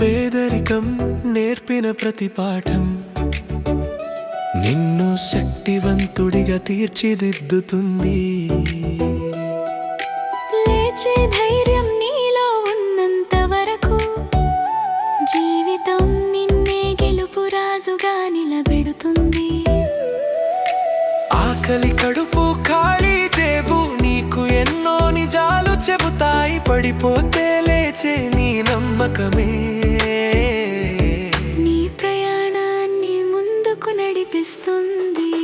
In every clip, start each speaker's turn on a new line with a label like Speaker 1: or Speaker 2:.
Speaker 1: పేదరికం నేర్పిన ప్రతి పాఠం నిన్ను శక్తివంతుడిగా తీర్చిదిద్దుతుంది.
Speaker 2: రాజుగా నిలబెడుతుంది.
Speaker 1: ఆకలి కడుపు ఖాళీ జేబు నీకు ఎన్నో నిజాలు చెబుతాయి. పడిపోతే లేచే నీ నమ్మకమే.
Speaker 2: నీ ప్రయాణాన్ని ముందుకు నడిపిస్తుంది.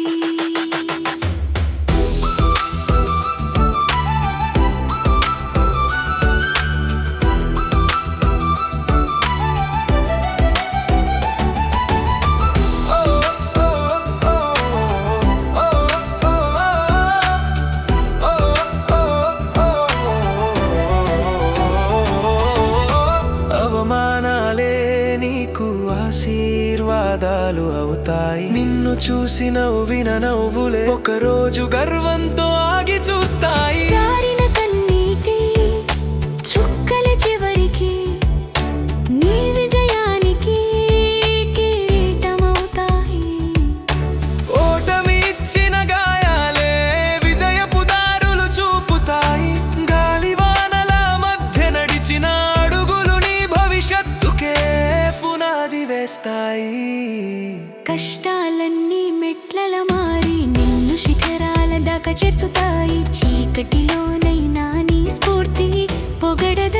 Speaker 1: నీకు ఆశీర్వాదాలు అవుతాయి. నిన్ను చూసి నవ్విన నవ్వులే ఒకరోజు గర్వంతో ఆగి చూస్తాయి. వేస్తాయి
Speaker 2: కష్టాలన్నీ మెట్లల మారి నిన్ను శిఖరాల దాకా చేర్చుతాయి చీకటిలోనైనా నీ స్ఫూర్తి పొగడద